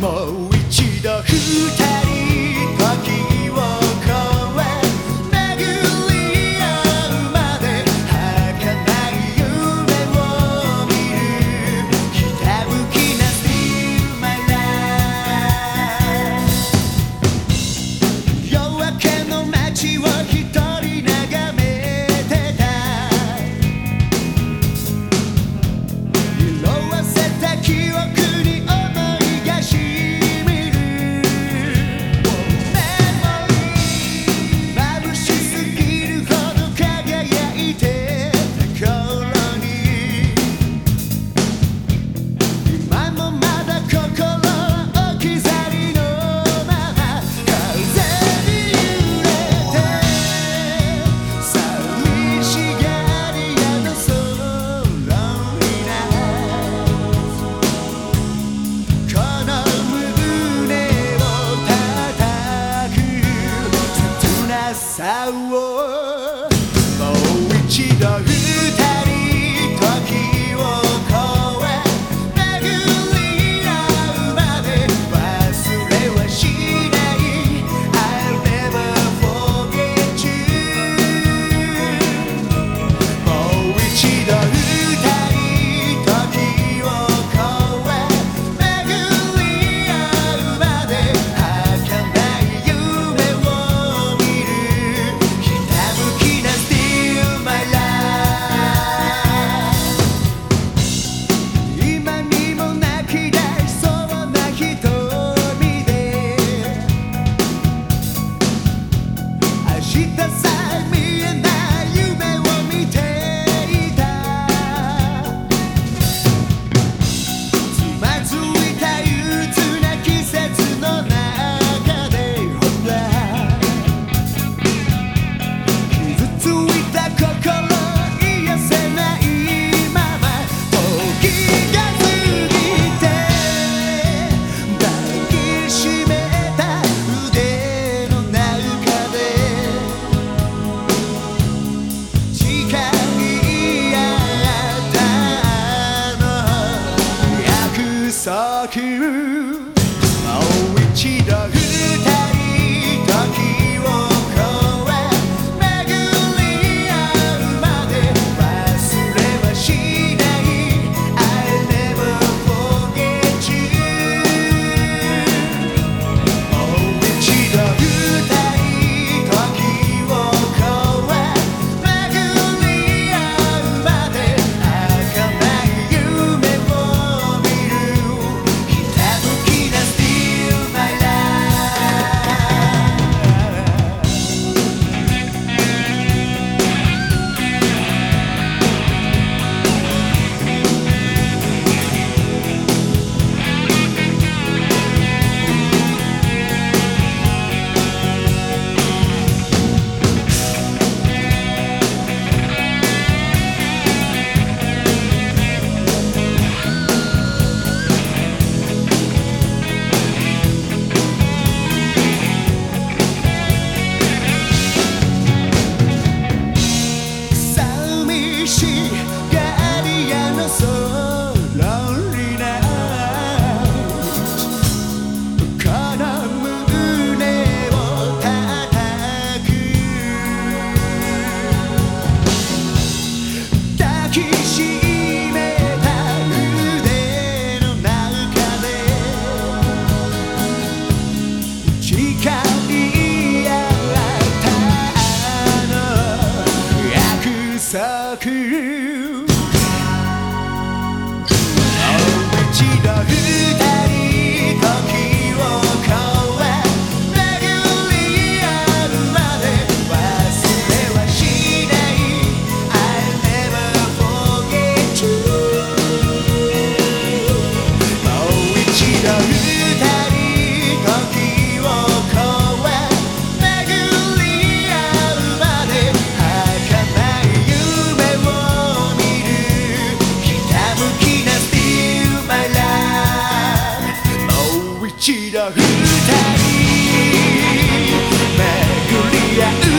mo agita 咲咲く青口の二人二人。巡り合う